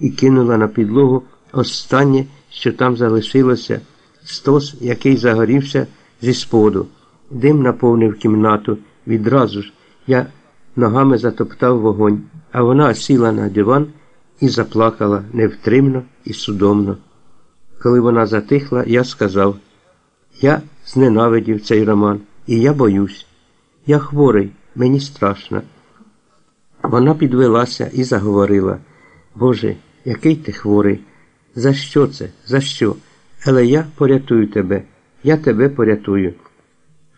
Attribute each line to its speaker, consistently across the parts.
Speaker 1: і кинула на підлогу останнє, що там залишилося, стос, який загорівся зі споду. Дим наповнив кімнату. Відразу ж я ногами затоптав вогонь, а вона сіла на диван і заплакала невтримно і судомно. Коли вона затихла, я сказав я зненавидів цей роман, і я боюсь. Я хворий, мені страшно. Вона підвелася і заговорила Боже, який ти хворий? За що це? За що? Але я порятую тебе, я тебе порятую.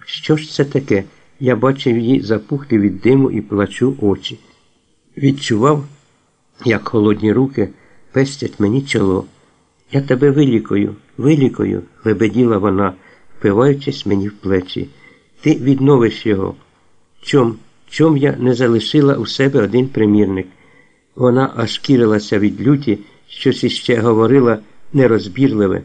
Speaker 1: Що ж це таке? Я бачив її запухлі від диму і плачу очі. Відчував, як холодні руки пестять мені чоло. Я тебе вилікую, вилікую, лебеділа вона, впиваючись мені в плечі. Ти відновиш його. Чом, чом я не залишила у себе один примірник? Вона аж кірилася від люті, щось іще говорила нерозбірливе.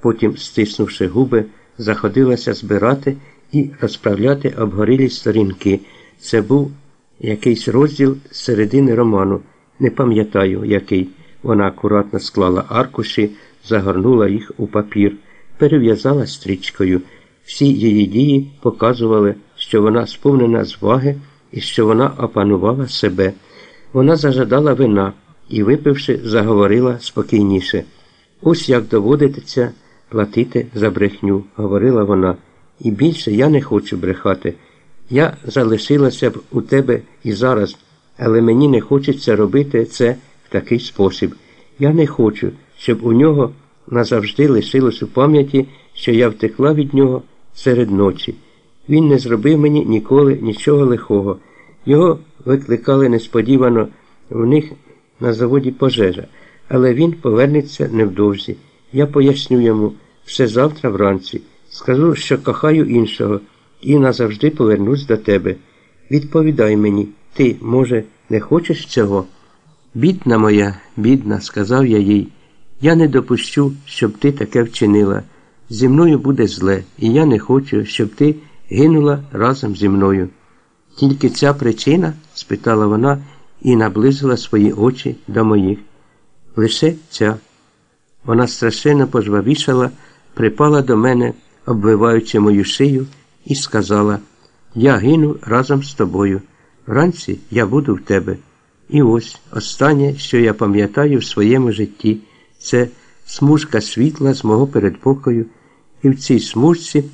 Speaker 1: Потім, стиснувши губи, заходилася збирати і розправляти обгорілі сторінки. Це був якийсь розділ з середини роману. Не пам'ятаю, який. Вона акуратно склала аркуші, загорнула їх у папір, перев'язала стрічкою. Всі її дії показували, що вона сповнена зваги і що вона опанувала себе. Вона зажадала вина і, випивши, заговорила спокійніше. Ось як доводиться платити за брехню, говорила вона. І більше я не хочу брехати. Я залишилася б у тебе і зараз, але мені не хочеться робити це в такий спосіб. Я не хочу, щоб у нього назавжди лишилось у пам'яті, що я втекла від нього серед ночі. Він не зробив мені ніколи нічого лихого. Його викликали несподівано в них на заводі пожежа, але він повернеться невдовзі. Я поясню йому все завтра вранці. Скажу, що кохаю іншого і назавжди повернусь до тебе. Відповідай мені, ти, може, не хочеш цього? Бідна моя, бідна, сказав я їй, я не допущу, щоб ти таке вчинила. Зі мною буде зле, і я не хочу, щоб ти гинула разом зі мною. Тільки ця причина? спитала вона і наблизила свої очі до моїх. Лише ця. Вона страшенно пожвавішала, припала до мене, обвиваючи мою шию, і сказала Я гину разом з тобою. Вранці я буду в тебе. І ось останнє, що я пам'ятаю в своєму житті, це смужка світла з мого передпокою, і в цій смужці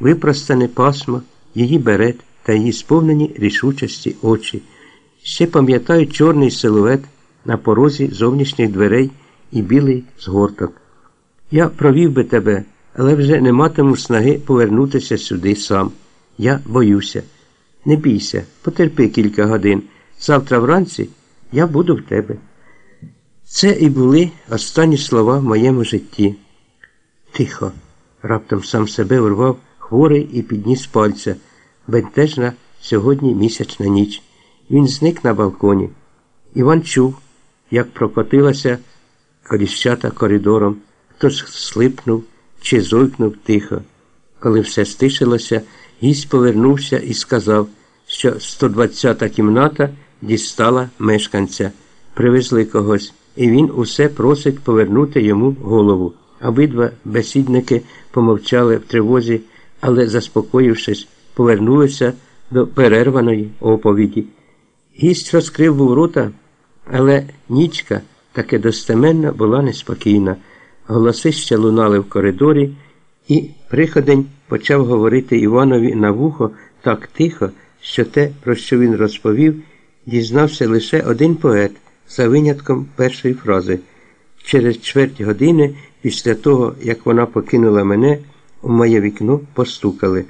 Speaker 1: випростане пасмо, її берет та її сповнені рішучості очі. Ще пам'ятаю чорний силует на порозі зовнішніх дверей і білий згорток. Я провів би тебе, але вже не матиму снаги повернутися сюди сам. Я боюся. Не бійся, потерпи кілька годин. Завтра вранці я буду в тебе. Це і були останні слова в моєму житті. Тихо, раптом сам себе урвав хворий і підніс пальця. Бентежна сьогодні місячна ніч. Він зник на балконі. Іван чув, як прокотилася коліщата коридором, хтось слипнув чи зойкнув тихо. Коли все стишилося, гість повернувся і сказав, що 120-та кімната дістала мешканця. Привезли когось, і він усе просить повернути йому голову. Обидва бесідники помовчали в тривозі, але, заспокоївшись, повернулися до перерваної оповіді. Гість розкрив був рота, але нічка таки достеменно була неспокійна. Голоси ще лунали в коридорі, і приходень почав говорити Іванові на вухо так тихо, що те, про що він розповів, дізнався лише один поет за винятком першої фрази. Через чверть години, після того, як вона покинула мене, у моє вікно постукали.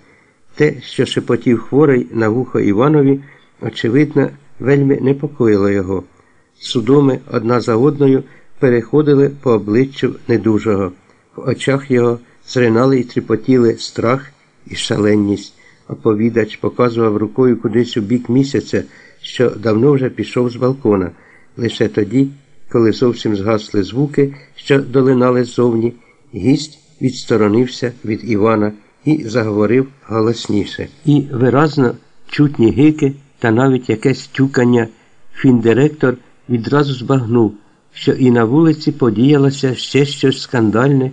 Speaker 1: Те, що шепотів хворий на вухо Іванові, очевидно, вельми непокоїло його. Судоми одна за одною переходили по обличчю недужого. В очах його зринали і тріпотіли страх і шаленність. Оповідач показував рукою кудись у бік місяця, що давно вже пішов з балкона. Лише тоді, коли зовсім згасли звуки, що долинали ззовні, гість відсторонився від Івана і заговорив голосніше. І виразно чутні гики та навіть якесь тюкання фіндиректор відразу збагнув що і на вулиці подіялося ще щось скандальне.